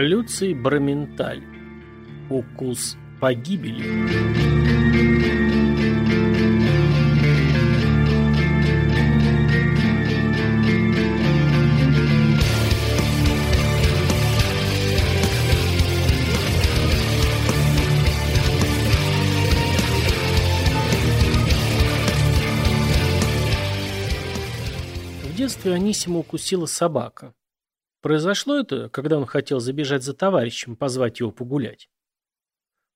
Люций Браменталь. Укус погибели. В детстве Анисима укусила собака. Произошло это, когда он хотел забежать за товарищем, позвать его погулять.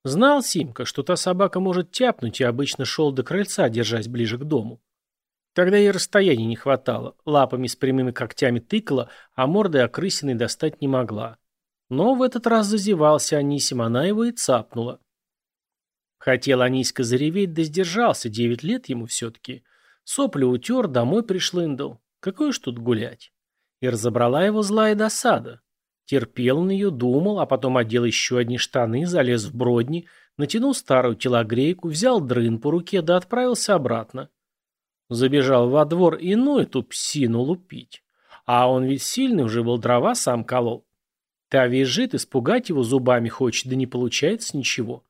Знал Симка, что та собака может тяпнуть, и обычно шел до крыльца, держась ближе к дому. Тогда ей расстояния не хватало, лапами с прямыми когтями тыкала, а мордой окрысиной достать не могла. Но в этот раз зазевался Анисим, она его и цапнула. Хотел Аниська зареветь, да сдержался, девять лет ему все-таки. Сопли утер, домой пришлындал. Какое ж тут гулять? И разобрала его злая досада. Терпел он ее, думал, а потом одел еще одни штаны, залез в бродни, натянул старую телогрейку, взял дрын по руке да отправился обратно. Забежал во двор и ну эту псину лупить. А он ведь сильный, уже был дрова сам колол. Та визжит, испугать его зубами хочет, да не получается ничего.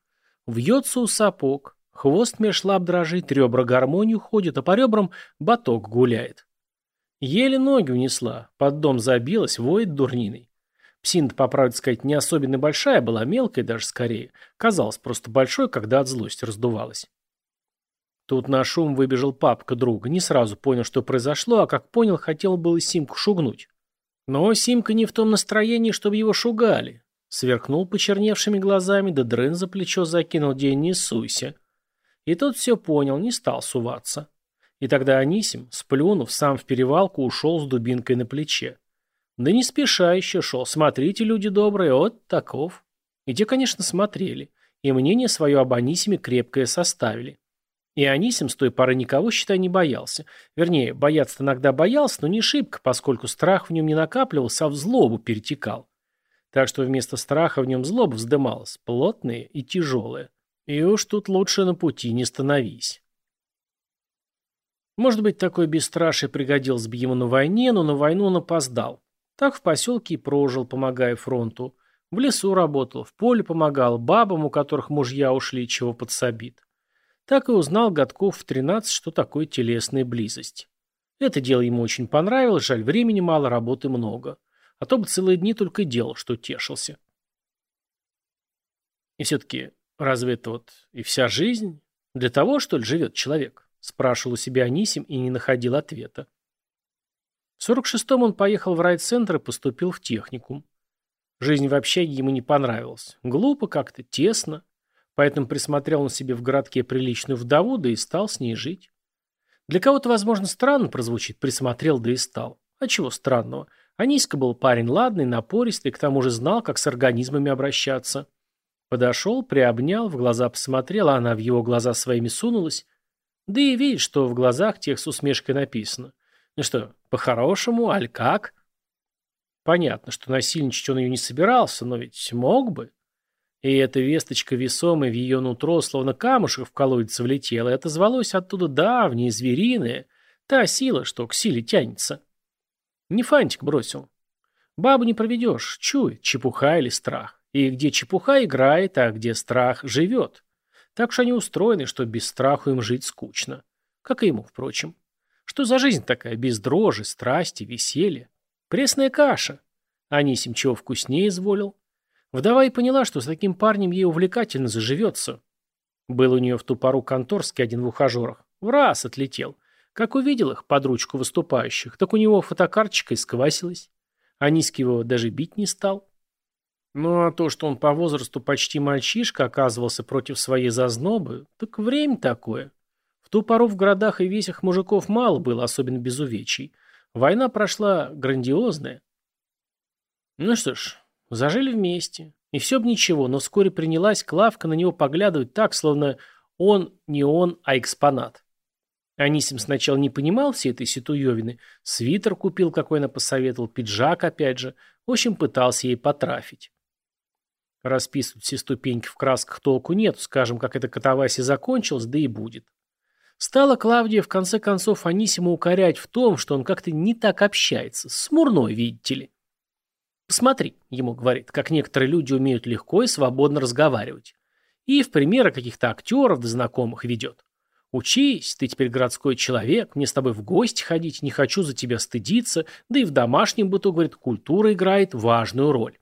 Вьется у сапог, хвост меж лап дрожит, ребра гармонию ходят, а по ребрам баток гуляет. Еле ноги унесла, под дом забилась, воет дурниной. Псина, по правде сказать, не особенно большая была, мелкая даже скорее. Казалось просто большой, когда от злости раздувалась. Тут на шум выбежал папка друга, не сразу понял, что произошло, а как понял, хотел было Симку шугнуть. Но Симка не в том настроении, чтобы его шугали. Сверкнул почерневшими глазами, да дрын за плечо закинул, день не суйся. И тот все понял, не стал суваться. И тогда Анисим, сплюнув, сам в перевалку ушел с дубинкой на плече. Да не спеша еще шел. Смотрите, люди добрые, вот таков. И те, конечно, смотрели. И мнение свое об Анисиме крепкое составили. И Анисим с той поры никого, считай, не боялся. Вернее, бояться иногда боялся, но не шибко, поскольку страх в нем не накапливался, а в злобу перетекал. Так что вместо страха в нем злоба вздымалась, плотная и тяжелая. И уж тут лучше на пути не становись. Может быть, такой бесстрашие пригодился бы ему на войне, но на войну он опоздал. Так в поселке и прожил, помогая фронту. В лесу работал, в поле помогал, бабам, у которых мужья ушли, чего подсобит. Так и узнал Годков в 13, что такое телесная близость. Это дело ему очень понравилось, жаль, времени мало, работы много. А то бы целые дни только делал, что тешился. И все-таки, разве это вот и вся жизнь? Для того, что ли, живет человек? Спрашивал у себя Анисим и не находил ответа. В 46-м он поехал в райцентр и поступил в техникум. Жизнь в общаге ему не понравилась. Глупо как-то, тесно. Поэтому присмотрел он себе в городке приличную вдову, да и стал с ней жить. Для кого-то, возможно, странно прозвучит «присмотрел, да и стал». А чего странного? Аниська был парень ладный, напористый, к тому же знал, как с организмами обращаться. Подошел, приобнял, в глаза посмотрел, а она в его глаза своими сунулась, да и видит, что в глазах тех с усмешкой написано. Ну что, по-хорошему, аль как? Понятно, что насильничать он ее не собирался, но ведь мог бы. И эта весточка весомая в ее нутро, словно камушек в колодец влетела, и отозвалось оттуда давнее, звериное, та сила, что к силе тянется. Не фантик бросил. Бабу не проведешь, чует, чепуха или страх. И где чепуха играет, а где страх живет. Так уж они устроены, что без страху им жить скучно. Как и ему, впрочем. Что за жизнь такая, без дрожи, страсти, веселья? Пресная каша. Анисим чего вкуснее изволил. Вдова и поняла, что с таким парнем ей увлекательно заживется. Был у нее в ту пору конторский один в ухажерах. В раз отлетел. Как увидел их под ручку выступающих, так у него фотокарточка исквасилась. Аниський его даже бить не стал. Ну а то, что он по возрасту почти мальчишка оказывался против своей зазнобы, так время такое. В ту пору в городах и весях мужиков мало было, особенно без увечий. Война прошла грандиозная. Ну что ж, зажили вместе. И все бы ничего, но вскоре принялась Клавка на него поглядывать так, словно он не он, а экспонат. Анисим сначала не понимал всей этой ситуевины. Свитер купил, какой она посоветовал, пиджак опять же. В общем, пытался ей потрафить. Расписывать все ступеньки в красках толку нет, скажем, как эта катавасия закончилась, да и будет. Стала Клавдия в конце концов Анисима укорять в том, что он как-то не так общается, с Мурной, видите ли. Посмотри, ему говорит, как некоторые люди умеют легко и свободно разговаривать. И в примеры каких-то актеров да знакомых ведет. Учись, ты теперь городской человек, мне с тобой в гости ходить, не хочу за тебя стыдиться, да и в домашнем быту, говорит, культура играет важную роль.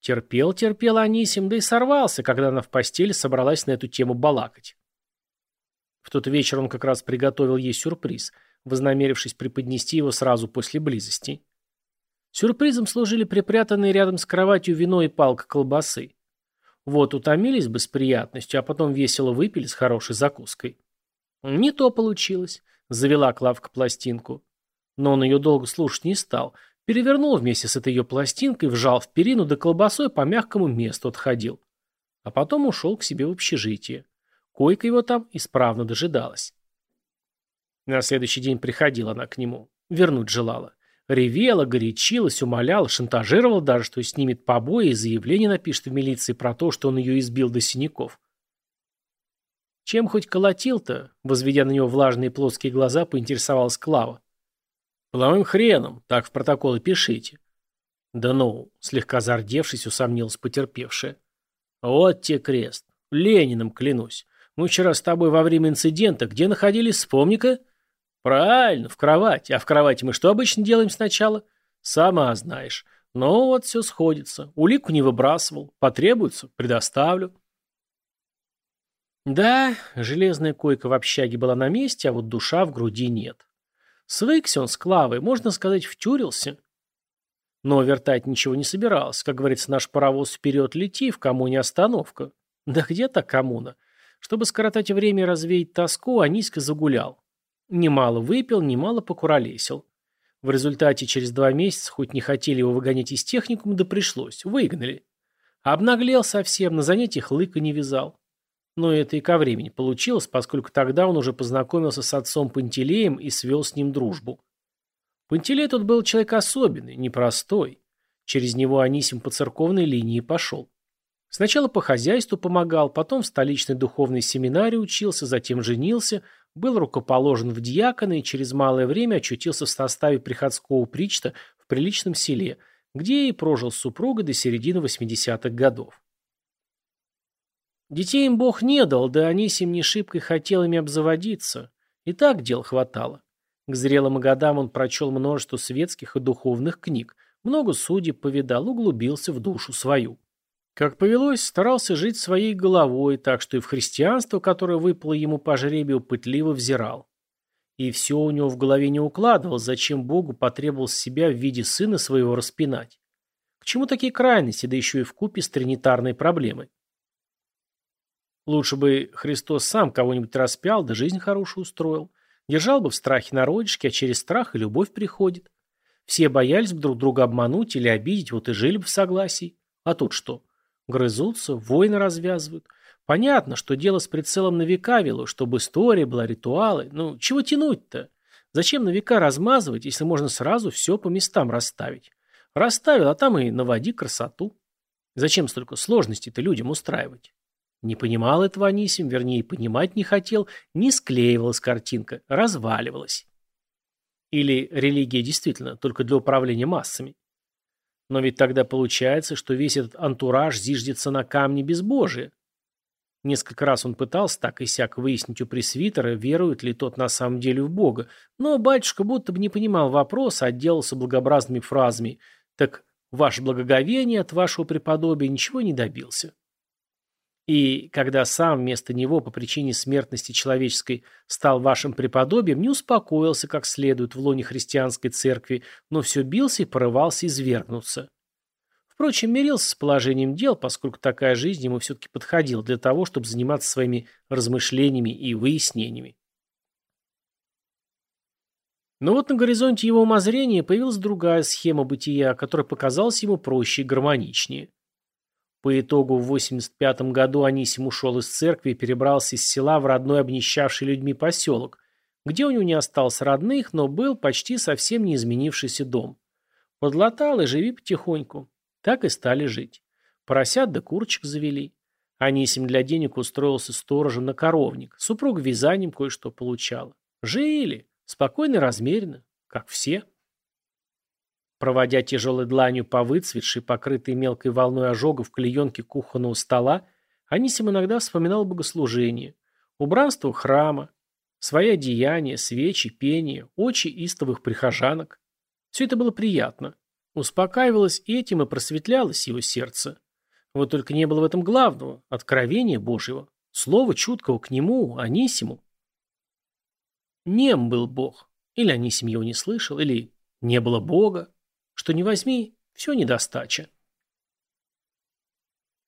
Терпел, терпел Анисим, да и сорвался, когда она в постели собралась на эту тему балакать. В тот вечер он как раз приготовил ей сюрприз, вознамерившись преподнести его сразу после близости. Сюрпризом служили припрятанные рядом с кроватью вино и палка колбасы. Вот утомились бы с приятностью, а потом весело выпили с хорошей закуской. Не то получилось. Завела Клавка пластинку. Но он ее долго слушать не стал. Перевернул вместе с этой ее пластинкой, вжал в перину, да колбасой по мягкому месту отходил. А потом ушел к себе в общежитие. Койка его там исправно дожидалась. На следующий день приходила она к нему. Вернуть желала. Ревела, горячилась, умоляла, шантажировала даже, что снимет побои и заявление напишет в милиции про то, что он ее избил до синяков. Чем хоть колотил-то, возведя на него влажные плоские глаза, поинтересовалась Клава. Половым хреном, так в протоколы пишите. Да ну, слегка зардевшись, усомнилась потерпевшая. Вот те крест. Лениным клянусь. Мы вчера с тобой во время инцидента где находились, вспомни-ка. Правильно, в кровати. А в кровати мы что обычно делаем сначала? Сама знаешь. Но вот все сходится. Улику не выбрасывал. Потребуется, предоставлю. Да, железная койка в общаге была на месте, а вот душа в груди нет. Свыкся он с Клавой, можно сказать, втюрился. Но вертать ничего не собирался. Как говорится, наш паровоз вперед лети, в коммуне остановка. Да где то коммуна? Чтобы скоротать время и развеять тоску, Аниська загулял. Немало выпил, немало покуролесил. В результате через два месяца, хоть не хотели его выгонять из техникума, да пришлось, выгнали. Обнаглел совсем, на занятиях лыка не вязал. Но это и ко времени получилось, поскольку тогда он уже познакомился с отцом Пантелеем и свел с ним дружбу. Пантелей тут был человек особенный, непростой. Через него Анисим по церковной линии пошел. Сначала по хозяйству помогал, потом в столичной духовной семинарии учился, затем женился, был рукоположен в диаконы и через малое время очутился в составе приходского причта в приличном селе, где и прожил с супругой до середины 80-х годов. Детей им Бог не дал, да Анисим не шибко хотел ими обзаводиться. И так дел хватало. К зрелым годам он прочел множество светских и духовных книг, много судей повидал, углубился в душу свою. Как повелось, старался жить своей головой, так что и в христианство, которое выпало ему по жребию, пытливо взирал. И все у него в голове не укладывалось, зачем Богу потребовалось себя в виде сына своего распинать. К чему такие крайности, да еще и в купе с тринитарной проблемой? Лучше бы Христос сам кого-нибудь распял, да жизнь хорошую устроил. Держал бы в страхе народишки, а через страх и любовь приходит. Все боялись бы друг друга обмануть или обидеть, вот и жили бы в согласии. А тут что? Грызутся, войны развязывают. Понятно, что дело с прицелом на века вело, чтобы история была, ритуалы. Ну, чего тянуть-то? Зачем на века размазывать, если можно сразу все по местам расставить? Расставил, а там и наводи красоту. Зачем столько сложностей-то людям устраивать? Не понимал этого Анисим, вернее, понимать не хотел, не склеивалась картинка, разваливалась. Или религия действительно только для управления массами? Но ведь тогда получается, что весь этот антураж зиждется на камне безбожия. Несколько раз он пытался так и сяк выяснить у пресвитера, верует ли тот на самом деле в Бога, но батюшка будто бы не понимал вопроса, а отделался благообразными фразами «Так ваше благоговение от вашего преподобия ничего не добился». И когда сам вместо него по причине смертности человеческой стал вашим преподобием, не успокоился как следует в лоне христианской церкви, но все бился и порывался извергнуться. Впрочем, мирился с положением дел, поскольку такая жизнь ему все-таки подходила для того, чтобы заниматься своими размышлениями и выяснениями. Но вот на горизонте его умозрения появилась другая схема бытия, которая показалась ему проще и гармоничнее. По итогу в 85 году Анисим ушел из церкви и перебрался из села в родной обнищавший людьми поселок, где у него не осталось родных, но был почти совсем не изменившийся дом. Подлатал и живи потихоньку. Так и стали жить. Поросят да курочек завели. Анисим для денег устроился сторожем на коровник. Супруг вязанием кое-что получала. Жили. Спокойно и размеренно. Как все. Проводя тяжелой дланью по выцветшей, покрытой мелкой волной ожогов клеенке кухонного стола, Анисим иногда вспоминал богослужение, убранство храма, свои одеяния, свечи, пение, очи истовых прихожанок. Все это было приятно. Успокаивалось этим и просветлялось его сердце. Вот только не было в этом главного – откровения Божьего, слова чуткого к нему, Анисиму. Нем был Бог. Или Анисим его не слышал, или не было Бога. Что не возьми, все недостача.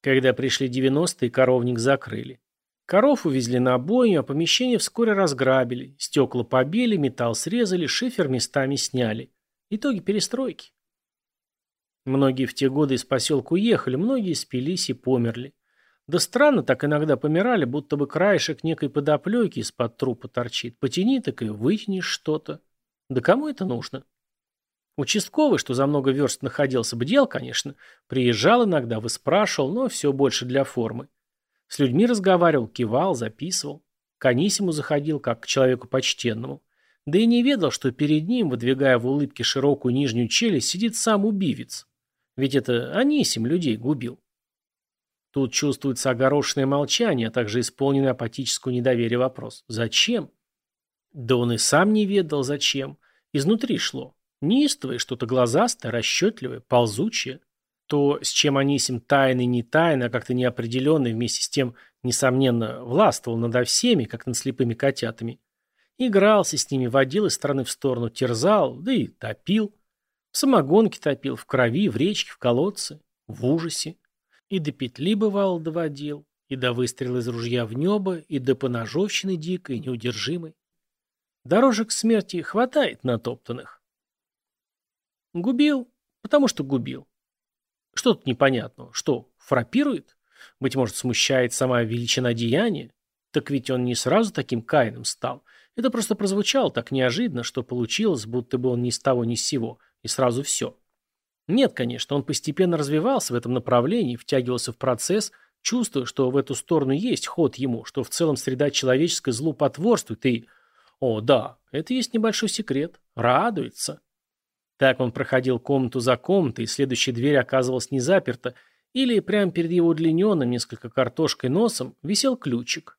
Когда пришли 90-е, коровник закрыли. Коров увезли на бойню, а помещение вскоре разграбили. Стекла побили, металл срезали, шифер местами сняли. Итоги перестройки. Многие в те годы из поселка уехали, многие спились и померли. Да странно так иногда помирали, будто бы краешек некой подоплеки из-под трупа торчит. Потяни, так и вытянешь что-то. Да кому это нужно? Участковый, что за много верст находился, бдел, конечно, приезжал иногда, выспрашивал, но все больше для формы. С людьми разговаривал, кивал, записывал. К Анисиму заходил, как к человеку почтенному. Да и не ведал, что перед ним, выдвигая в улыбке широкую нижнюю челюсть, сидит сам убивец. Ведь это Анисим людей губил. Тут чувствуется огорошенное молчание, а также исполненный апатического недоверия вопрос. Зачем? Да он и сам не ведал, зачем. Изнутри шло. Неистовое, что-то глазастое, расчетливое, ползучее. То, с чем Анисим тайный, не тайно, а как-то неопределенный, вместе с тем, несомненно, властвовал надо всеми, как над слепыми котятами. Игрался с ними, водил из стороны в сторону, терзал, да и топил. В самогонке топил, в крови, в речке, в колодце, в ужасе. И до петли, бывало, доводил, и до выстрела из ружья в небо, и до поножовщины дикой, неудержимой. Дорожек смерти хватает натоптанных. Губил, потому что губил. Что тут непонятного? Что, фрапирует? Быть может, смущает сама величина деяния? Так ведь он не сразу таким каином стал. Это просто прозвучало так неожиданно, что получилось, будто бы он ни с того ни с сего, и сразу все. Нет, конечно, он постепенно развивался в этом направлении, втягивался в процесс, чувствуя, что в эту сторону есть ход ему, что в целом среда человеческая злу потворствует и... О, да, это есть небольшой секрет. Радуется. Так он проходил комнату за комнатой, и следующая дверь оказывалась не заперта, или прямо перед его удлиненным несколько картошкой носом висел ключик.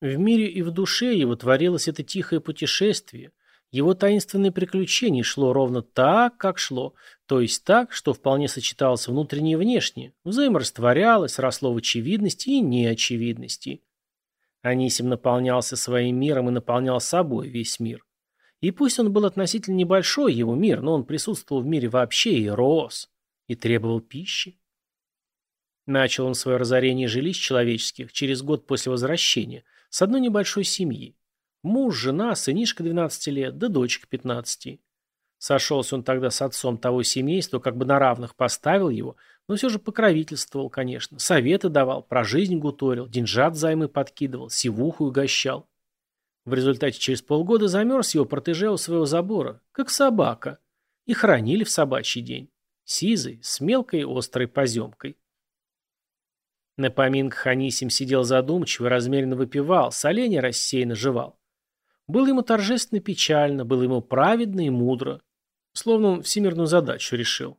В мире и в душе его творилось это тихое путешествие – его таинственное приключение шло ровно так, как шло, то есть так, что вполне сочеталось внутреннее и внешнее, взаиморастворялось, росло в очевидности и неочевидности. Анисим наполнялся своим миром и наполнял собой весь мир. И пусть он был относительно небольшой, его мир, но он присутствовал в мире вообще и рос, и требовал пищи. Начал он свое разорение жилищ человеческих через год после возвращения с одной небольшой семьи. Муж, жена, сынишка 12 лет, да дочка 15. Сошелся он тогда с отцом того семейства, как бы на равных поставил его, но все же покровительствовал, конечно. Советы давал, про жизнь гуторил, деньжат займы подкидывал, сивуху угощал. В результате через полгода замерз его протеже у своего забора, как собака, и хоронили в собачий день. Сизый, с мелкой острой поземкой. На поминках Анисим сидел задумчиво размеренно выпивал, соленья рассеянно жевал. Было ему торжественно печально, было ему праведно и мудро. Словно он всемирную задачу решил.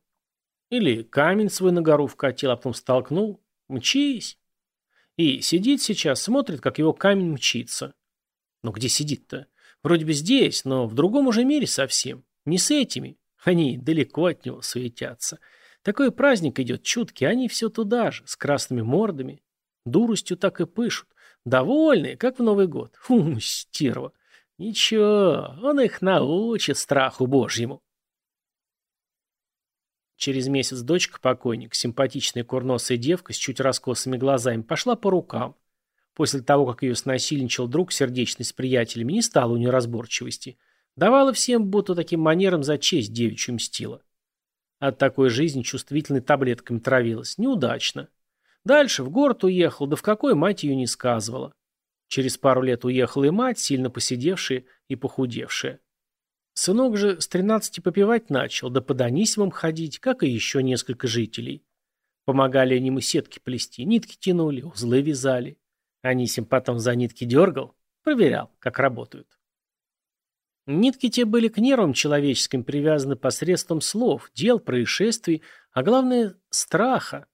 Или камень свой на гору вкатил, а потом столкнул. Мчись. И сидит сейчас, смотрит, как его камень мчится. Но где сидит-то? Вроде бы здесь, но в другом уже мире совсем. Не с этими. Они далеко от него суетятся. Такой праздник идет чуткий, они все туда же, с красными мордами. Дуростью так и пышут. Довольные, как в Новый год. Фу, стерва. Ничего, он их научит страху божьему. Через месяц дочка покойник, симпатичная курносая девка с чуть раскосыми глазами, пошла по рукам. После того, как ее снасильничал друг сердечный с приятелями, не стало у нее разборчивости. Давала всем, будто таким манером за честь девичью мстила. От такой жизни чувствительной таблетками травилась. Неудачно. Дальше в город уехал, да в какой мать ее не сказывала. Через пару лет уехала и мать, сильно посидевшая и похудевшая. Сынок же с тринадцати попивать начал, да под Анисимом ходить, как и еще несколько жителей. Помогали они ему сетки плести, нитки тянули, узлы вязали. Анисим потом за нитки дергал, проверял, как работают. Нитки те были к нервам человеческим привязаны посредством слов, дел, происшествий, а главное – страха.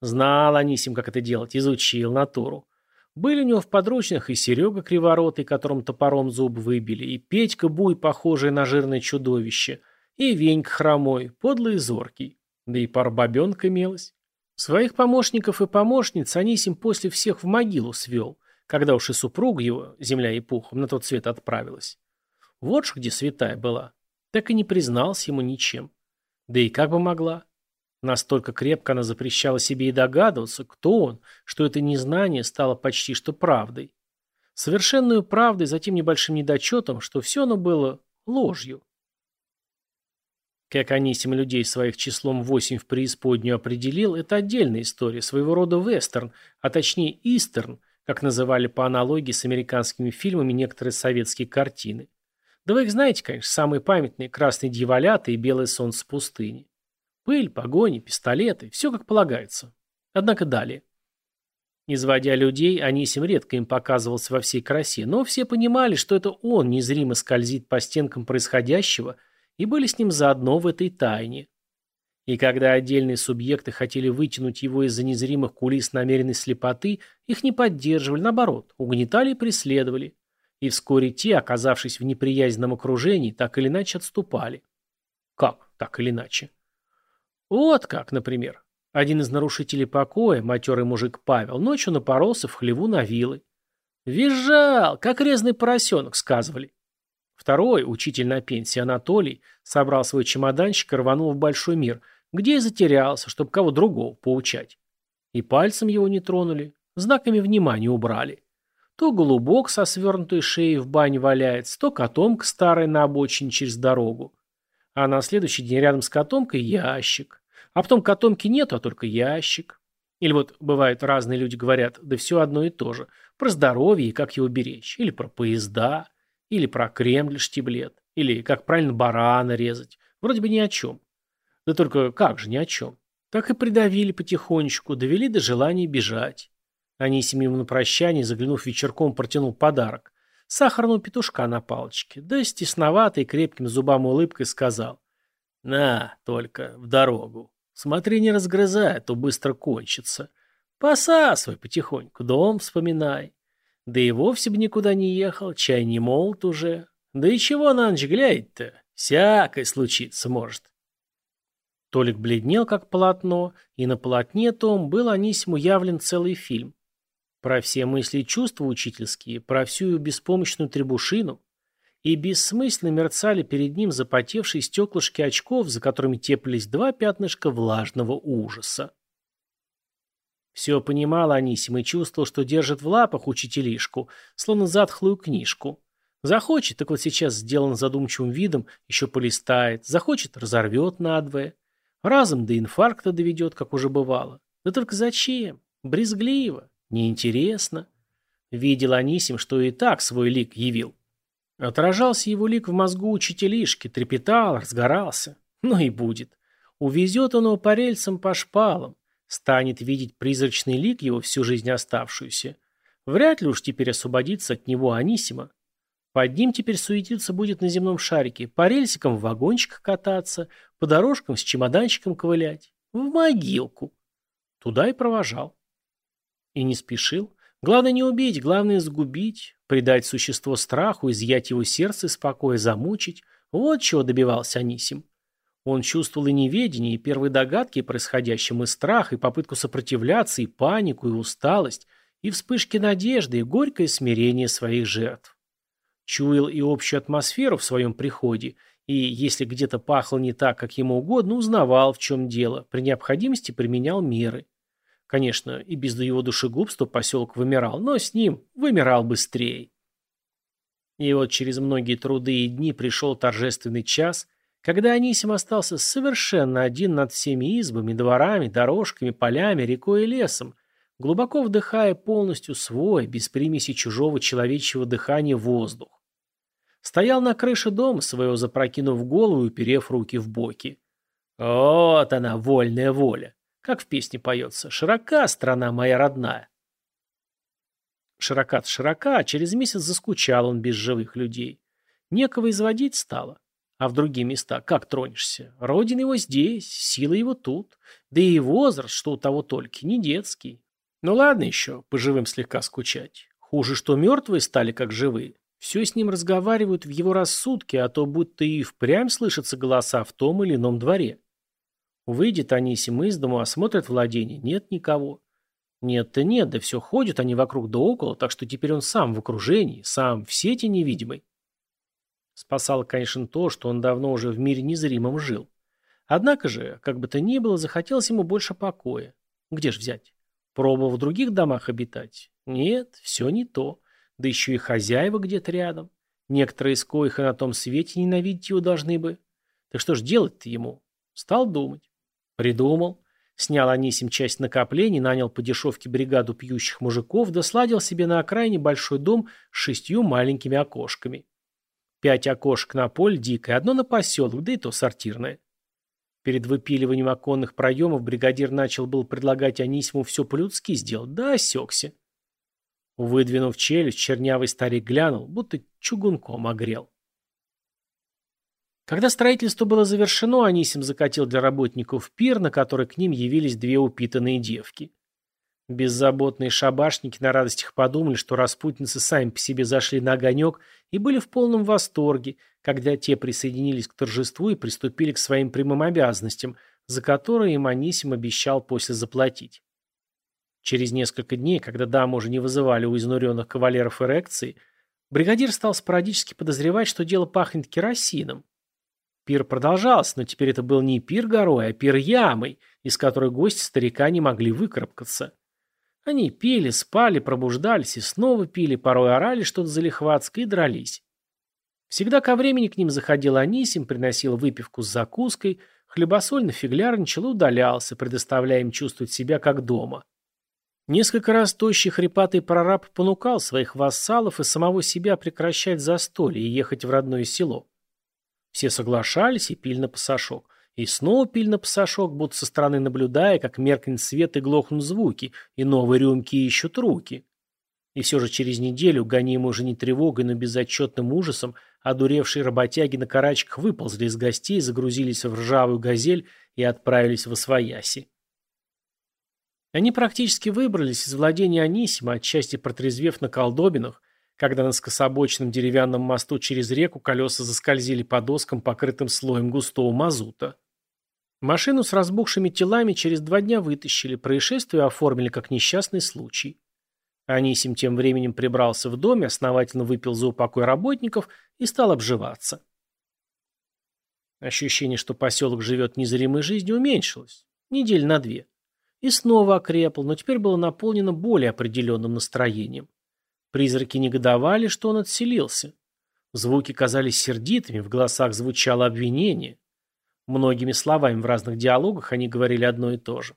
Знал Анисим, как это делать, изучил натуру. Были у него в подручных и Серега Криворотый, которым топором зуб выбили, и Петька Буй, похожий на жирное чудовище, и Венька Хромой, подлый и зоркий. Да и пара бабенка имелась. Своих помощников и помощниц Анисим после всех в могилу свел, когда уж и супруг его, земля и пухом, на тот свет отправилась. Вот ж где святая была. Так и не признался ему ничем. Да и как бы могла. Настолько крепко она запрещала себе и догадываться, кто он, что это незнание стало почти что правдой. Совершенную правдой за тем небольшим недочетом, что все оно было ложью. Как Анисим людей своих числом 8 в преисподнюю определил, это отдельная история, своего рода вестерн, а точнее истерн, как называли по аналогии с американскими фильмами некоторые советские картины. Да вы их знаете, конечно, самые памятные «Красные дьяволята» и «Белое солнце пустыни». Пыль, погони, пистолеты, все как полагается. Однако далее. Изводя людей, Анисим редко им показывался во всей красе, но все понимали, что это он незримо скользит по стенкам происходящего и были с ним заодно в этой тайне. И когда отдельные субъекты хотели вытянуть его из-за незримых кулис намеренной слепоты, их не поддерживали, наоборот, угнетали и преследовали. И вскоре те, оказавшись в неприязненном окружении, так или иначе отступали. Как так или иначе? Вот как, например. Один из нарушителей покоя, матерый мужик Павел, ночью напоролся в хлеву на вилы. Визжал, как резный поросенок, сказывали. Второй, учитель на пенсии Анатолий, собрал свой чемоданчик и рванул в большой мир, где и затерялся, чтобы кого другого поучать. И пальцем его не тронули, знаками внимания убрали. То голубок со свернутой шеей в бане валяется, то котомка старая на обочине через дорогу. А на следующий день рядом с котомкой ящик. А потом котомки нету, а только ящик. Или вот бывает разные люди говорят, да все одно и то же. Про здоровье и как его беречь. Или про поезда. Или про крем для штиблет. Или как правильно барана резать. Вроде бы ни о чем. Да только как же ни о чем. Так и придавили потихонечку, довели до желания бежать. Анисим ему на прощание, заглянув вечерком, протянул подарок сахарного петушка на палочке, да с тесноватой крепким зубам улыбкой сказал «На, только в дорогу. Смотри, не разгрызай, а то быстро кончится. Посасывай потихоньку, дом вспоминай. Да и вовсе бы никуда не ехал, чай не молот уже. Да и чего на ночь глядь-то? Всякое случиться может». Толик бледнел, как полотно, и на полотне том был Анисиму явлен целый фильм. Про все мысли и чувства учительские, про всю беспомощную требушину. И бессмысленно мерцали перед ним запотевшие стеклышки очков, за которыми теплились два пятнышка влажного ужаса. Все понимал Анисим и чувствовал, что держит в лапах учителишку, словно затхлую книжку. Захочет, так вот сейчас сделан задумчивым видом, еще полистает, захочет, разорвет надвое. Разом до инфаркта доведет, как уже бывало. Да только зачем? Брезгливо. Неинтересно. Видел Анисим, что и так свой лик явил. Отражался его лик в мозгу учителишки, трепетал, разгорался. Ну и будет. Увезет он его по рельсам, по шпалам. Станет видеть призрачный лик его всю жизнь оставшуюся. Вряд ли уж теперь освободиться от него Анисима. Под ним теперь суетиться будет на земном шарике, по рельсикам в вагончиках кататься, по дорожкам с чемоданчиком ковылять. В могилку. Туда и провожал. И не спешил. Главное не убить, главное сгубить, предать существо страху, изъять его сердце покоя, замучить. Вот чего добивался Анисим. Он чувствовал и неведение, и первые догадки о происходящем, и страх, и попытку сопротивляться, и панику, и усталость, и вспышки надежды, и горькое смирение своих жертв. Чуял и общую атмосферу в своем приходе, и, если где-то пахло не так, как ему угодно, узнавал, в чем дело, при необходимости применял меры. Конечно, и без его душегубства поселок вымирал, но с ним вымирал быстрее. И вот через многие труды и дни пришел торжественный час, когда Анисим остался совершенно один над всеми избами, дворами, дорожками, полями, рекой и лесом, глубоко вдыхая полностью свой, без примеси чужого человечьего дыхания, воздух. Стоял на крыше дома своего, запрокинув голову и уперев руки в боки. Вот она, вольная воля. Как в песне поется «Широка страна моя родная». Широка-то широка, а через месяц заскучал он без живых людей. Некого изводить стало. А в другие места как тронешься? Родина его здесь, сила его тут. Да и возраст, что у того только, не детский. Ну ладно еще, по живым слегка скучать. Хуже, что мертвые стали как живые. Все с ним разговаривают в его рассудке, а то будто и впрямь слышатся голоса в том или ином дворе. Выйдет Анисим из дому, осмотрит владение, нет никого. Нет-то нет, да все ходят они вокруг да около, так что теперь он сам в окружении, сам в сети невидимой. Спасало, конечно, то, что он давно уже в мире незримом жил. Однако же, как бы то ни было, захотелось ему больше покоя. Где ж взять? Пробовал в других домах обитать? Нет, все не то. Да еще и хозяева где-то рядом. Некоторые из коих и на том свете ненавидеть его должны бы. Так что ж делать-то ему? Стал думать. Придумал. Снял Анисим часть накоплений, нанял по дешевке бригаду пьющих мужиков, да сладил себе на окраине большой дом с шестью маленькими окошками. Пять окошек на поле дикое, одно на поселок, да и то сортирное. Перед выпиливанием оконных проемов бригадир начал был предлагать Анисиму все по-людски сделать, да осекся. Выдвинув челюсть, чернявый старик глянул, будто чугунком огрел. Когда строительство было завершено, Анисим закатил для работников пир, на который к ним явились две упитанные девки. Беззаботные шабашники на радостях подумали, что распутницы сами по себе зашли на огонек и были в полном восторге, когда те присоединились к торжеству и приступили к своим прямым обязанностям, за которые им Анисим обещал после заплатить. Через несколько дней, когда дамы уже не вызывали у изнуренных кавалеров эрекции, бригадир стал спорадически подозревать, что дело пахнет керосином. Пир продолжался, но теперь это был не пир горой, а пир ямой, из которой гости старика не могли выкарабкаться. Они пили, спали, пробуждались и снова пили, порой орали что-то залихватское и дрались. Всегда ко времени к ним заходил Анисим, приносил выпивку с закуской, хлебосольно фиглярничал и удалялся, предоставляя им чувствовать себя как дома. Несколько раз тощий хрипатый прораб понукал своих вассалов и самого себя прекращать застолье и ехать в родное село. Все соглашались и пили на пасашок. И снова пили на пасашок, будто со стороны наблюдая, как меркнет свет и глохнут звуки, и новые рюмки ищут руки. И все же через неделю, гонимые уже не тревогой, но безотчетным ужасом, одуревшие работяги на карачках выползли из гостей, загрузились в ржавую газель и отправились в Освояси. Они практически выбрались из владения Анисима, отчасти протрезвев на колдобинах, когда на скособочном деревянном мосту через реку колеса заскользили по доскам, покрытым слоем густого мазута. Машину с разбухшими телами через два дня вытащили, происшествие оформили как несчастный случай. Анисим тем временем прибрался в доме, основательно выпил за упокой работников и стал обживаться. Ощущение, что поселок живет незримой жизнью, уменьшилось. Недель на две. И снова окрепл, но теперь было наполнено более определенным настроением. Призраки негодовали, что он отселился. Звуки казались сердитыми, в голосах звучало обвинение. Многими словами в разных диалогах они говорили одно и то же.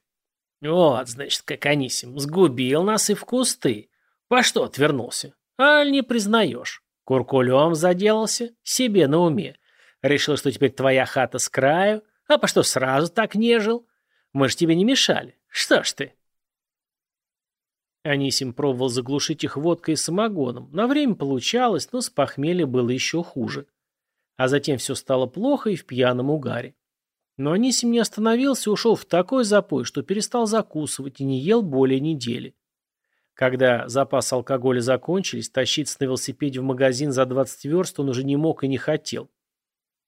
«Вот, значит, как Анисим, сгубил нас и в кусты. По что отвернулся? Аль не признаешь. Куркулем заделался, себе на уме. Решил, что теперь твоя хата с краю. А по что сразу так нежил? Мы ж тебе не мешали. Что ж ты?» Анисим пробовал заглушить их водкой и самогоном. На время получалось, но с похмелья было еще хуже. А затем все стало плохо и в пьяном угаре. Но Анисим не остановился и ушел в такой запой, что перестал закусывать и не ел более недели. Когда запасы алкоголя закончились, тащиться на велосипеде в магазин за 20 верст он уже не мог и не хотел.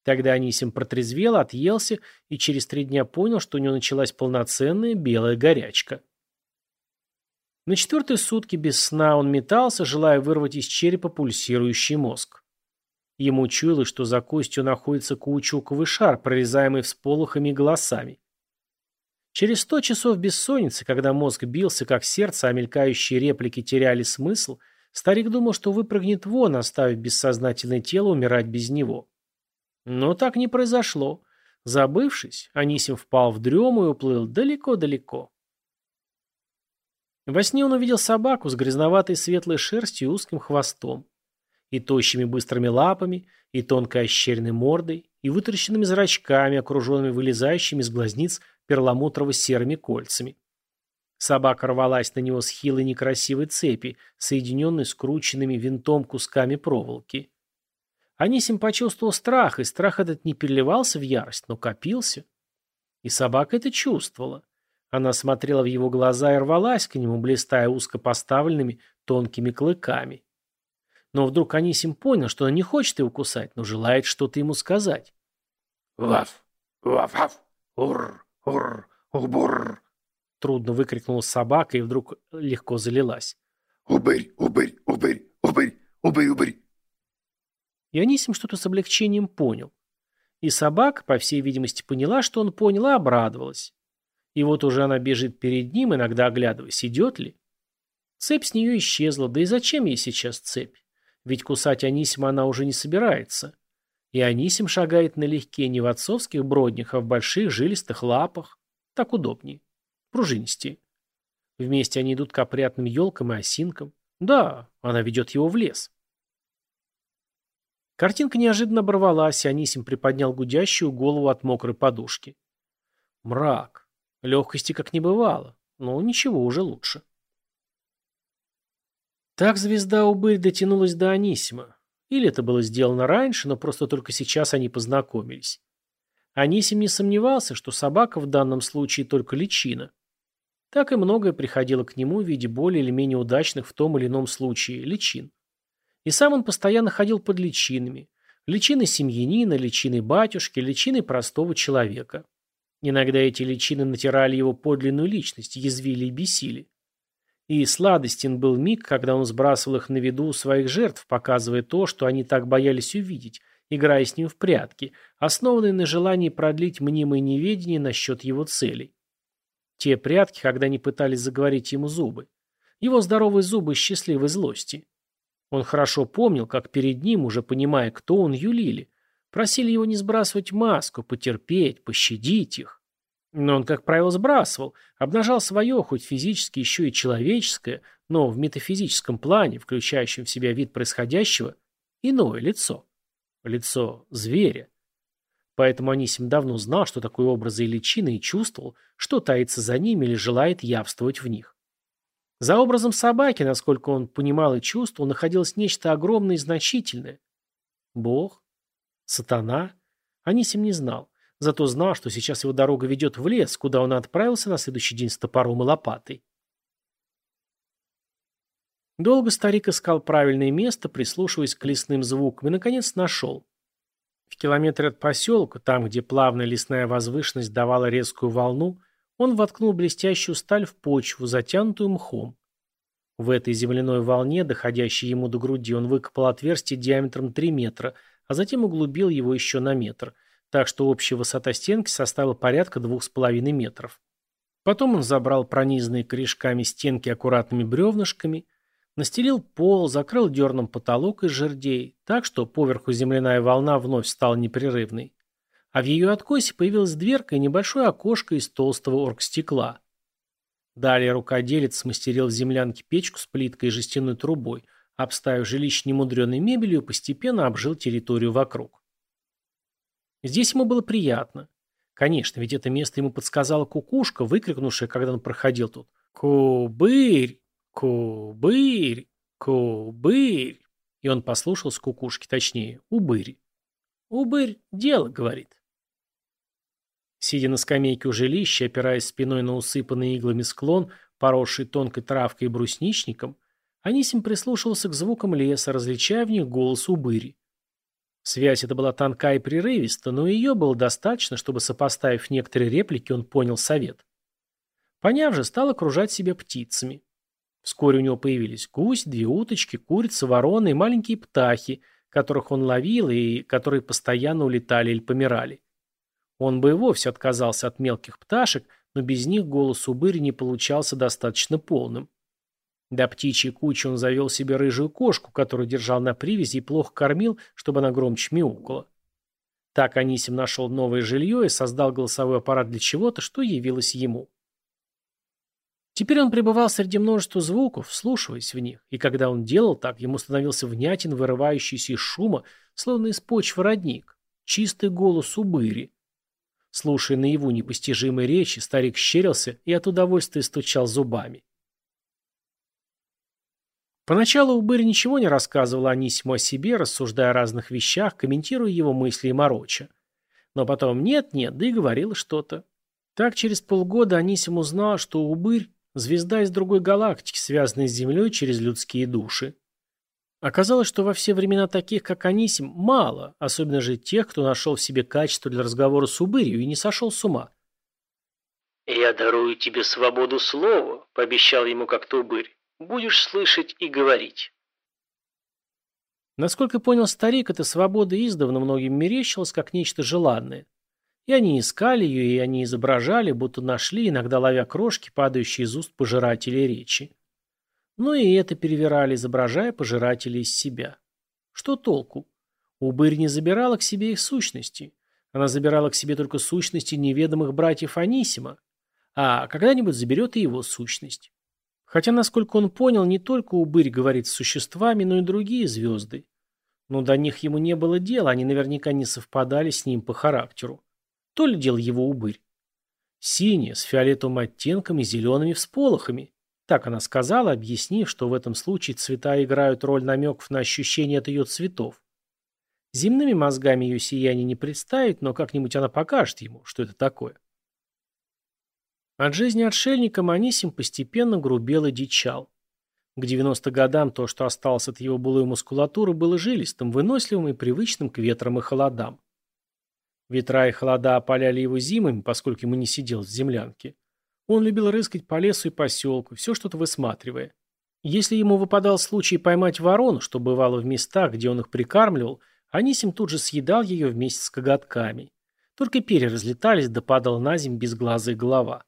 Тогда Анисим протрезвел, отъелся и через три дня понял, что у него началась полноценная белая горячка. На четвертые сутки без сна он метался, желая вырвать из черепа пульсирующий мозг. Ему чуялось, что за костью находится каучуковый шар, прорезаемый всполохами и голосами. Через сто часов бессонницы, когда мозг бился как сердце, а мелькающие реплики теряли смысл, старик думал, что выпрыгнет вон, оставив бессознательное тело умирать без него. Но так не произошло. Забывшись, Анисим впал в дрему и уплыл далеко-далеко. Во сне он увидел собаку с грязноватой светлой шерстью и узким хвостом, и тощими быстрыми лапами, и тонкой ощеренной мордой, и вытаращенными зрачками, окруженными вылезающими из глазниц перламутрово-серыми кольцами. Собака рвалась на него с хилой некрасивой цепи, соединенной скрученными винтом кусками проволоки. Анисим почувствовал страх, и страх этот не переливался в ярость, но копился. И собака это чувствовала. Она смотрела в его глаза и рвалась к нему, блистая узко поставленными тонкими клыками. Но вдруг Анисим понял, что она не хочет его кусать, но желает что-то ему сказать. «Ваф! Ваф-ваф! Ур! Ур! Убур!» Трудно выкрикнула собака и вдруг легко залилась. «Убырь! Убырь! Убырь! Убырь! Убырь! Убырь!» И Анисим что-то с облегчением понял. И собака, по всей видимости, поняла, что он понял, и обрадовалась. И вот уже она бежит перед ним, иногда оглядываясь, идет ли. Цепь с нее исчезла, да и зачем ей сейчас цепь? Ведь кусать Анисима она уже не собирается. И Анисим шагает налегке не в отцовских броднях, а в больших жилистых лапах. Так удобнее. Пружинистее. Вместе они идут к опрятным елкам и осинкам. Да, она ведет его в лес. Картинка неожиданно оборвалась, и Анисим приподнял гудящую голову от мокрой подушки. Мрак. Легкости как не бывало. Но ничего, уже лучше. Так звезда Убырь дотянулась до Анисима. Или это было сделано раньше, но просто только сейчас они познакомились. Анисим не сомневался, что собака в данном случае только личина. Так и многое приходило к нему в виде более или менее удачных в том или ином случае личин. И сам он постоянно ходил под личинами. Личиной семьянина, личиной батюшки, личиной простого человека. Иногда эти личины натирали его подлинную личность, язвили и бесили. И сладостен был миг, когда он сбрасывал их на виду у своих жертв, показывая то, что они так боялись увидеть, играя с ним в прятки, основанные на желании продлить мнимое неведение насчет его целей. Те прятки, когда они пытались заговорить ему зубы. Его здоровые зубы счастливой злости. Он хорошо помнил, как перед ним, уже понимая, кто он, юлили. Просили его не сбрасывать маску, потерпеть, пощадить их. Но он, как правило, сбрасывал, обнажал свое, хоть физически еще и человеческое, но в метафизическом плане, включающем в себя вид происходящего, иное лицо. Лицо зверя. Поэтому Анисим давно знал, что такое образы и личины, и чувствовал, что таится за ними или желает явствовать в них. За образом собаки, насколько он понимал и чувствовал, находилось нечто огромное и значительное. Бог? Сатана? Анисим не знал. Зато знал, что сейчас его дорога ведет в лес, куда он отправился на следующий день с топором и лопатой. Долго старик искал правильное место, прислушиваясь к лесным звукам, и, наконец, нашел. В километре от поселка, там, где плавная лесная возвышенность давала резкую волну, он воткнул блестящую сталь в почву, затянутую мхом. В этой земляной волне, доходящей ему до груди, он выкопал отверстие диаметром 3 метра, а затем углубил его еще на метр, так что общая высота стенки составила порядка двух с половиной метров. Потом он забрал пронизанные корешками стенки аккуратными бревнышками, настелил пол, закрыл дерном потолок из жердей, так что поверху земляная волна вновь стала непрерывной. А в ее откосе появилась дверка и небольшое окошко из толстого оргстекла. Далее рукоделец смастерил в землянке печку с плиткой и жестяной трубой, обставив жилище немудреной мебелью постепенно обжил территорию вокруг. Здесь ему было приятно. Конечно, ведь это место ему подсказала кукушка, выкрикнувшая, когда он проходил тут. «Кубырь! Кубырь! Кубырь!» И он послушался кукушки, точнее, убырь. «Убырь, дело», — говорит. Сидя на скамейке у жилища, опираясь спиной на усыпанный иглами склон, поросший тонкой травкой и брусничником, Анисим прислушивался к звукам леса, различая в них голос убыри. Связь эта была тонка и прерывиста, но ее было достаточно, чтобы, сопоставив некоторые реплики, он понял совет. Поняв же, стал окружать себя птицами. Вскоре у него появились гусь, две уточки, курица, вороны и маленькие птахи, которых он ловил и которые постоянно улетали или помирали. Он бы и вовсе отказался от мелких пташек, но без них голос убыри не получался достаточно полным. До птичьей кучи он завел себе рыжую кошку, которую держал на привязи и плохо кормил, чтобы она громче мяукала. Так Анисим нашел новое жилье и создал голосовой аппарат для чего-то, что явилось ему. Теперь он пребывал среди множества звуков, вслушиваясь в них, и когда он делал так, ему становился внятен вырывающийся из шума, словно из почвы родник, чистый голос убыри. Слушая наяву непостижимой речи, старик щерился и от удовольствия стучал зубами. Поначалу Убырь ничего не рассказывал Анисиму о себе, рассуждая о разных вещах, комментируя его мысли и мороча. Но потом нет-нет, да и говорил что-то. Так через полгода Анисим узнал, что Убырь – звезда из другой галактики, связанная с Землей через людские души. Оказалось, что во все времена таких, как Анисим, мало, особенно же тех, кто нашел в себе качество для разговора с Убырью и не сошел с ума. «Я дарую тебе свободу слова», — пообещал ему как-то Убырь. «Будешь слышать и говорить». Насколько понял старик, эта свобода издавна многим мерещилась как нечто желанное. И они искали ее, и они изображали, будто нашли, иногда ловя крошки, падающие из уст пожирателей речи. Но и это перевирали, изображая пожирателей из себя. Что толку? Убырь не забирала к себе их сущности. Она забирала к себе только сущности неведомых братьев Анисима, а когда-нибудь заберет и его сущность. Хотя, насколько он понял, не только Убырь говорит с существами, но и другие звезды. Но до них ему не было дела, они наверняка не совпадали с ним по характеру. То ли делал его Убырь. Синие, с фиолетовым оттенком и зелеными всполохами. Так она сказала, объяснив, что в этом случае цвета играют роль намеков на ощущение от ее цветов. Земными мозгами ее сияние не представить, но как-нибудь она покажет ему, что это такое. От жизни отшельника Манисим постепенно грубел и дичал. К 90 годам то, что осталось от его былой мускулатуры, было жилистым, выносливым и привычным к ветрам и холодам. Ветра и холода опаляли его зимами, поскольку ему не сидел в землянке. Он любил рыскать по лесу и поселку, все что-то высматривая. Если ему выпадал случай поймать ворону, что бывало в местах, где он их прикармливал, Анисим тут же съедал ее вместе с коготками. Только перья разлетались, да падала на землю безглазая голова.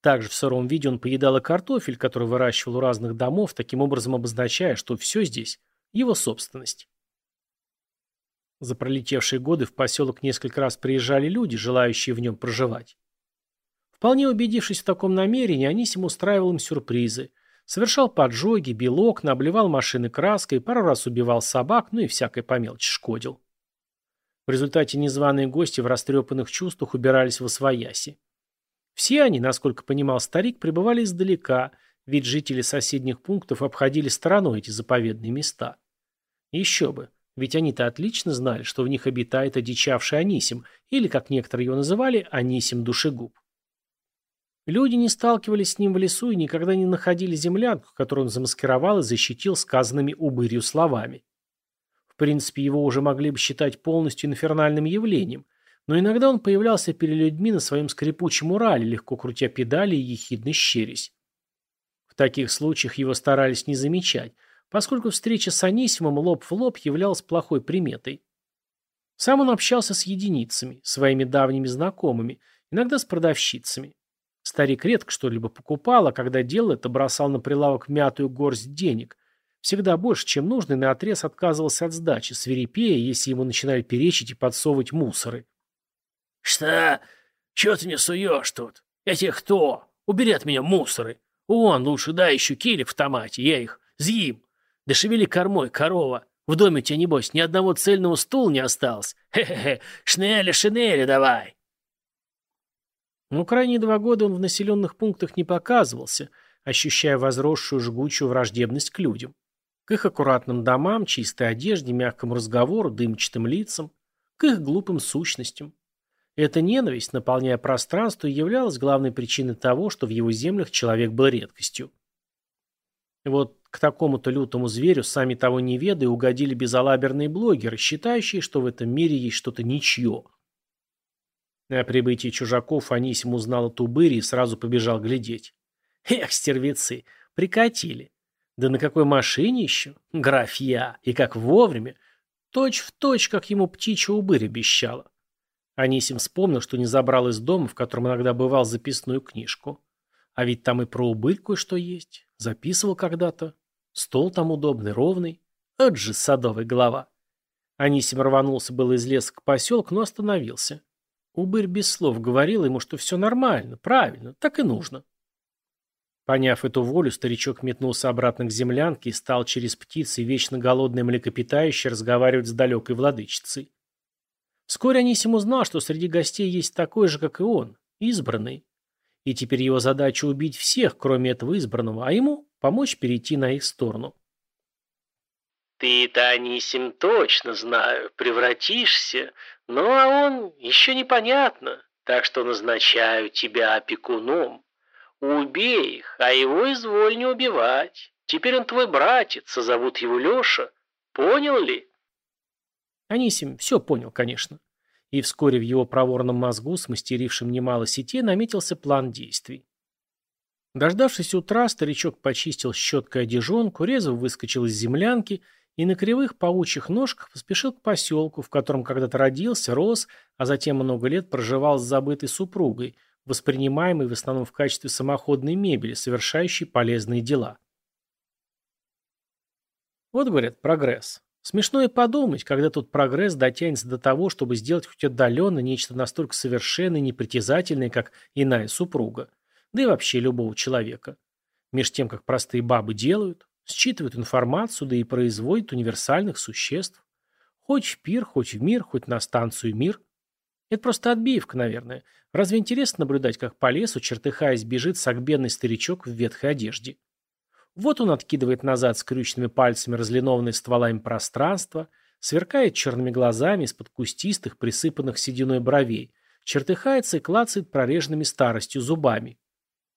Также в сыром виде он поедал и картофель, который выращивал у разных домов, таким образом обозначая, что все здесь – его собственность. За пролетевшие годы в поселок несколько раз приезжали люди, желающие в нем проживать. Вполне убедившись в таком намерении, Анисим устраивал им сюрпризы. Совершал поджоги, бил окна, обливал машины краской, пару раз убивал собак, ну и всякой по мелочи шкодил. В результате незваные гости в растрепанных чувствах убирались в освояси. Все они, насколько понимал старик, пребывали издалека, ведь жители соседних пунктов обходили стороной эти заповедные места. Еще бы, ведь они-то отлично знали, что в них обитает одичавший Анисим, или, как некоторые его называли, Анисим-душегуб. Люди не сталкивались с ним в лесу и никогда не находили землянку, которую он замаскировал и защитил сказанными убырью словами. В принципе, его уже могли бы считать полностью инфернальным явлением, но иногда он появлялся перед людьми на своем скрипучем Урале, легко крутя педали и ехидно щерясь. В таких случаях его старались не замечать, поскольку встреча с Анисимом лоб в лоб являлась плохой приметой. Сам он общался с единицами, своими давними знакомыми, иногда с продавщицами. Старик редко что-либо покупал, а когда делал это, бросал на прилавок мятую горсть денег. Всегда больше, чем нужно, и наотрез отказывался от сдачи, свирепея, если ему начинали перечить и подсовывать мусоры. «Что? Чего ты мне суешь тут? Я тебе кто? Убери от меня мусоры. Вон, лучше дай еще килик в томате, я их з'им. Да шевели кормой, корова. В доме у тебя, небось, ни одного цельного стула не осталось. Хе-хе-хе, шнеля-шинеля давай. Но крайние два года он в населенных пунктах не показывался, ощущая возросшую жгучую враждебность к людям. К их аккуратным домам, чистой одежде, мягкому разговору, дымчатым лицам, к их глупым сущностям. Эта ненависть, наполняя пространство, являлась главной причиной того, что в его землях человек был редкостью. вот к такому-то лютому зверю, сами того не ведая, угодили безалаберные блогеры, считающие, что в этом мире есть что-то ничье – о прибытии чужаков Анисим узнал от Убыри и сразу побежал глядеть. Эх, стервецы, прикатили. Да на какой машине еще? Графья. И как вовремя. Точь в точь, как ему птичья Убырь обещала. Анисим вспомнил, что не забрал из дома, в котором иногда бывал, записную книжку. А ведь там и про Убырь кое-что есть. Записывал когда-то. Стол там удобный, ровный. Вот же садовая голова. Анисим рванулся было из леса к поселку, но остановился. Убырь без слов говорил ему, что все нормально, правильно, так и нужно. Поняв эту волю, старичок метнулся обратно к землянке и стал через птицы, вечно голодное млекопитающее, разговаривать с далекой владычицей. Вскоре Анисим узнал, что среди гостей есть такой же, как и он, избранный. И теперь его задача убить всех, кроме этого избранного, а ему помочь перейти на их сторону. Ты-то, Анисим, точно знаю, превратишься, ну а он еще непонятно, так что назначаю тебя опекуном. Убей их, а его изволь не убивать. Теперь он твой братец, а зовут его Леша. Понял ли? Анисим все понял, конечно. И вскоре в его проворном мозгу, смастерившем немало сетей, наметился план действий. Дождавшись утра, старичок почистил щеткой одежонку, резво выскочил из землянки и на кривых паучьих ножках поспешил к поселку, в котором когда-то родился, рос, а затем много лет проживал с забытой супругой, воспринимаемой в основном в качестве самоходной мебели, совершающей полезные дела. Вот, говорят, прогресс. Смешно и подумать, когда тут прогресс дотянется до того, чтобы сделать хоть отдаленно нечто настолько совершенное непритязательное, как иная супруга, да и вообще любого человека. Меж тем, как простые бабы делают, считывают информацию, да и производят универсальных существ. Хоть в пир, хоть в мир, хоть на станцию мир. Это просто отбивка, наверное. Разве интересно наблюдать, как по лесу, чертыхаясь, бежит сагбенный старичок в ветхой одежде? Вот он откидывает назад скрюченными пальцами разлинованные стволами пространство, сверкает черными глазами из-под кустистых, присыпанных сединой бровей, чертыхается и клацает прореженными старостью зубами.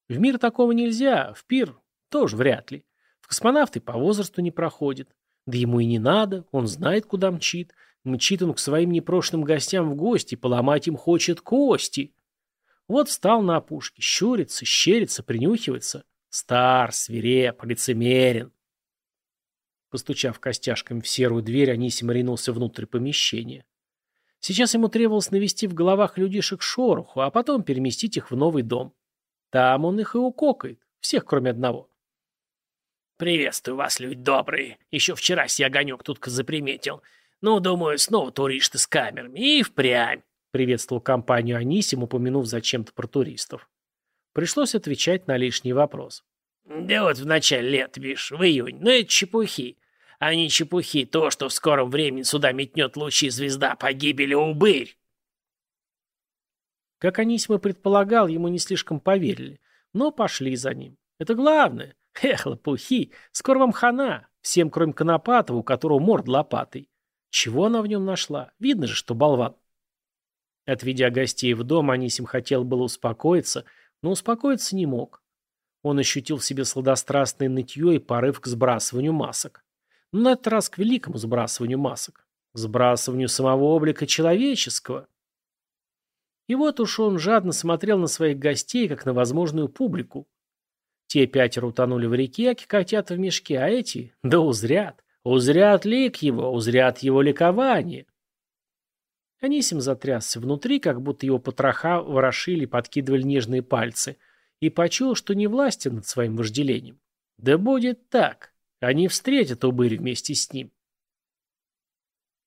В мир такого нельзя, в пир тоже вряд ли. Космонавт и по возрасту не проходит. Да ему и не надо, он знает, куда мчит. Мчит он к своим непрошенным гостям в гости, поломать им хочет кости. Вот встал на опушке, щурится, щерится, принюхивается. Стар, свиреп, лицемерен. Постучав костяшками в серую дверь, Анисим ринулся внутрь помещения. Сейчас ему требовалось навести в головах людишек шороху, а потом переместить их в новый дом. Там он их и укокает, всех кроме одного. «Приветствую вас, люди добрые. Еще вчера сей огонек тут заприметил. Ну, думаю, снова туристы с камерами. И впрямь!» Приветствовал компанию Анисим, упомянув зачем-то про туристов. Пришлось отвечать на лишний вопрос. «Да вот в начале лет, видишь, в июнь. Но это чепухи. А не чепухи то, что в скором времени сюда метнет лучи звезда погибели убырь». Как Анисим и предполагал, ему не слишком поверили, но пошли за ним. Это главное. Эх, лопухи, скоро вам хана, всем кроме Конопатова, у которого морд лопатой. Чего она в нем нашла? Видно же, что болван. Отведя гостей в дом, Анисим хотел было успокоиться, но успокоиться не мог. Он ощутил в себе сладострастное нытье и порыв к сбрасыванию масок. Но на этот раз к великому сбрасыванию масок. К сбрасыванию самого облика человеческого. И вот уж он жадно смотрел на своих гостей, как на возможную публику. Те пятеро утонули в реке, как котята в мешке, а эти, да узрят, узрят лик его, узрят его ликование. Анисим затрясся внутри, как будто его потроха ворошили подкидывали нежные пальцы, и почуял, что не властен над своим вожделением. Да будет так. Они встретят убырь вместе с ним.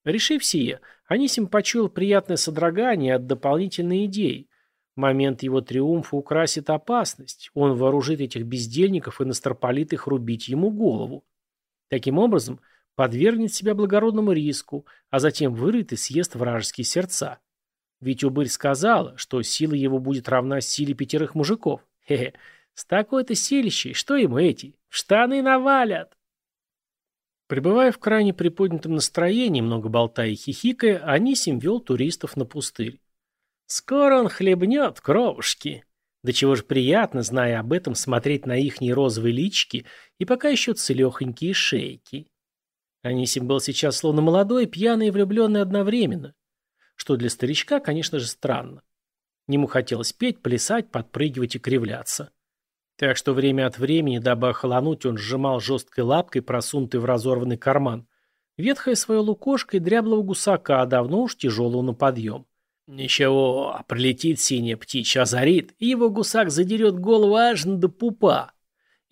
Решив сие, Анисим почуял приятное содрогание от дополнительной идеи, Момент его триумфа украсит опасность. Он вооружит этих бездельников и настропалит их рубить ему голову. Таким образом, подвергнет себя благородному риску, а затем вырыт и съест вражеские сердца. Ведь Убырь сказала, что сила его будет равна силе пятерых мужиков. Хе-хе, с такой-то силищей, что ему эти? Штаны навалят! Пребывая в крайне приподнятом настроении, много болтая и хихикая, Анисим вел туристов на пустырь. Скоро он хлебнет кровушки. Да чего же приятно, зная об этом, смотреть на ихние розовые лички и пока еще целехонькие шейки. Анисим был сейчас словно молодой, пьяный и влюбленный одновременно. Что для старичка, конечно же, странно. Ему хотелось петь, плясать, подпрыгивать и кривляться. Так что время от времени, дабы охолонуть, он сжимал жесткой лапкой, просунутый в разорванный карман, ветхое свое лукошко и дряблого гусака, давно уж тяжелого на подъем. Ничего, прилетит синяя птичья, озарит, и его гусак задерет голову аж до пупа.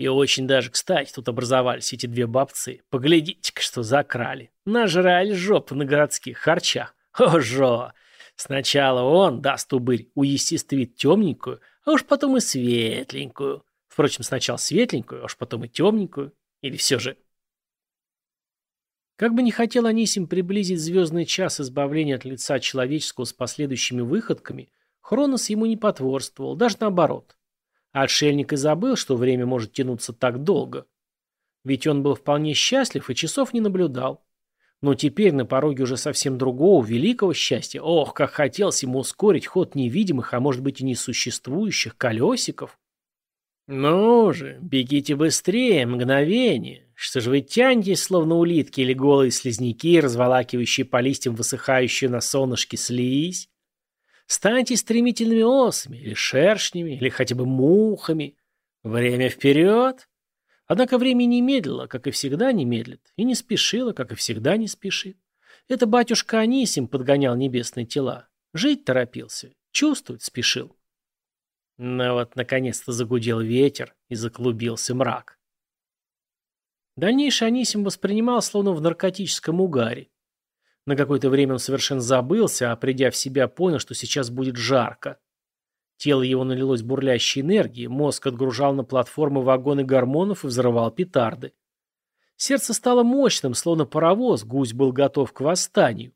И очень даже кстати тут образовались эти две бабцы. Поглядите-ка, что закрали. Нажрали жопу на городских харчах. Ожо! Сначала он даст убырь, уестествит темненькую, а уж потом и светленькую. Впрочем, сначала светленькую, а уж потом и темненькую. Или все же как бы не хотел Анисим приблизить звездный час избавления от лица человеческого с последующими выходками, Хронос ему не потворствовал, даже наоборот. Отшельник и забыл, что время может тянуться так долго. Ведь он был вполне счастлив и часов не наблюдал. Но теперь на пороге уже совсем другого, великого счастья. Ох, как хотелось ему ускорить ход невидимых, а может быть и несуществующих колесиков. «Ну же, бегите быстрее, мгновение! Что же вы тянетесь, словно улитки или голые слизняки, разволакивающие по листьям высыхающую на солнышке слизь? Станьте стремительными осами, или шершнями, или хотя бы мухами. Время вперед!» Однако время не медлило, как и всегда не медлит, и не спешило, как и всегда не спешит. Это батюшка Анисим подгонял небесные тела. Жить торопился, чувствовать спешил. Но вот, наконец-то загудел ветер и заклубился мрак. Дальнейший Анисим воспринимал словно в наркотическом угаре. На какое-то время он совершенно забылся, а придя в себя, понял, что сейчас будет жарко. Тело его налилось бурлящей энергией, мозг отгружал на платформы вагоны гормонов и взрывал петарды. Сердце стало мощным, словно паровоз, гусь был готов к восстанию.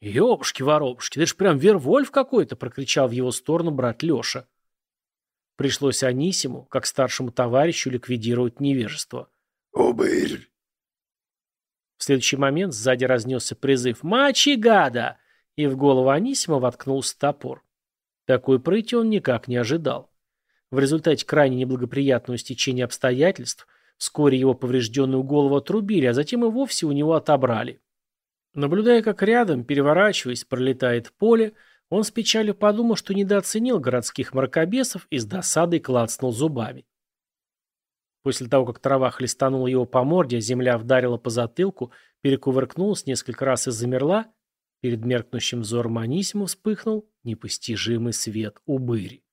«Ёбушки-воробушки, это ж прям Вервольф какой-то!» — прокричал в его сторону брат Леша. Пришлось Анисиму, как старшему товарищу, ликвидировать невежество. Убырь! В следующий момент сзади разнесся призыв «Мачи, гада!» и в голову Анисима воткнулся топор. Такой прыти он никак не ожидал. В результате крайне неблагоприятного стечения обстоятельств вскоре его поврежденную голову отрубили, а затем и вовсе у него отобрали. Наблюдая, как рядом, переворачиваясь, пролетает поле, он с печалью подумал, что недооценил городских мракобесов и с досадой клацнул зубами. После того, как трава хлестанула его по морде, а земля вдарила по затылку, перекувыркнулась несколько раз и замерла, Перед меркнущим взором Анисима вспыхнул непостижимый свет убыри.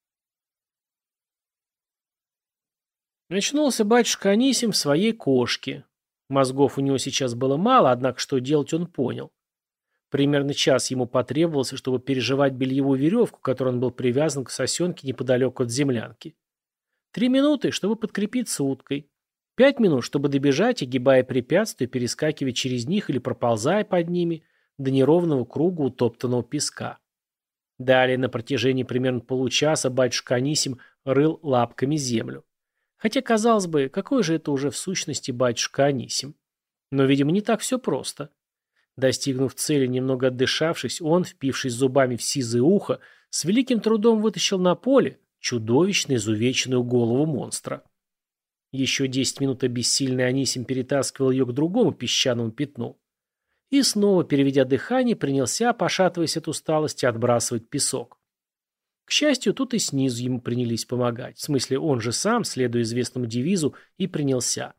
Очнулся батюшка Анисим в своей кошке. Мозгов у него сейчас было мало, однако что делать он понял. Примерно час ему потребовался, чтобы переживать бельевую веревку, которой он был привязан к сосенке неподалеку от землянки. Три минуты, чтобы подкрепиться уткой. Пять минут, чтобы добежать, огибая препятствия, перескакивая через них или проползая под ними – до неровного круга утоптанного песка. Далее на протяжении примерно получаса батюшка Анисим рыл лапками землю. Хотя, казалось бы, какой же это уже в сущности батюшка Анисим? Но, видимо, не так все просто. Достигнув цели, немного отдышавшись, он, впившись зубами в сизое ухо, с великим трудом вытащил на поле чудовищно изувеченную голову монстра. Еще десять минут обессильный Анисим перетаскивал ее к другому песчаному пятну и снова, переведя дыхание, принялся, пошатываясь от усталости, отбрасывать песок. К счастью, тут и снизу ему принялись помогать. В смысле, он же сам, следуя известному девизу, и принялся.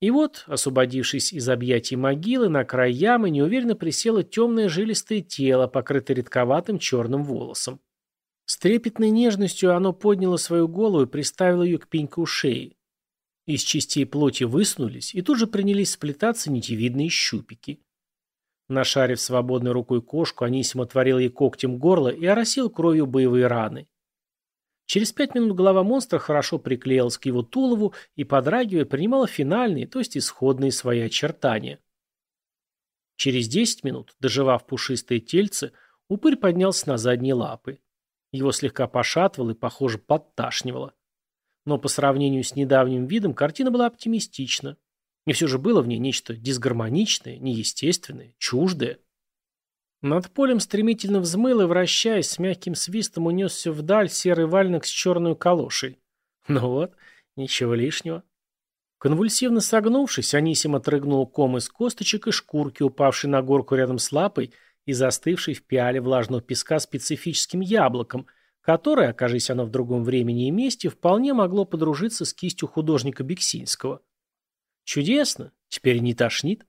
И вот, освободившись из объятий могилы, на край ямы неуверенно присело темное жилистое тело, покрытое редковатым черным волосом. С трепетной нежностью оно подняло свою голову и приставило ее к пеньку шеи. Из частей плоти высунулись и тут же принялись сплетаться нитевидные щупики. Нашарив свободной рукой кошку, Анисим отворил ей когтем горло и оросил кровью боевые раны. Через пять минут голова монстра хорошо приклеилась к его тулову и, подрагивая, принимала финальные, то есть исходные свои очертания. Через десять минут, доживав пушистые тельце, упырь поднялся на задние лапы. Его слегка пошатывало и, похоже, подташнивало. Но по сравнению с недавним видом картина была оптимистична. И все же было в ней нечто дисгармоничное, неестественное, чуждое. Над полем стремительно взмыл и, вращаясь, с мягким свистом унесся вдаль серый вальник с черной калошей. Ну вот, ничего лишнего. Конвульсивно согнувшись, Анисим отрыгнул ком из косточек и шкурки, упавшей на горку рядом с лапой и застывшей в пиале влажного песка специфическим яблоком, которое, окажись оно в другом времени и месте, вполне могло подружиться с кистью художника Бексинского. Чудесно, теперь не тошнит.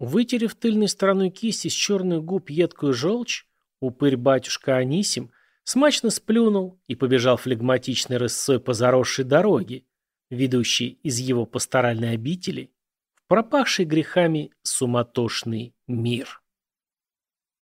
Вытерев тыльной стороной кисти с черных губ едкую желчь, упырь-батюшка Анисим смачно сплюнул и побежал флегматичной рысцой по заросшей дороге, ведущей из его пасторальной обители в пропахший грехами суматошный мир.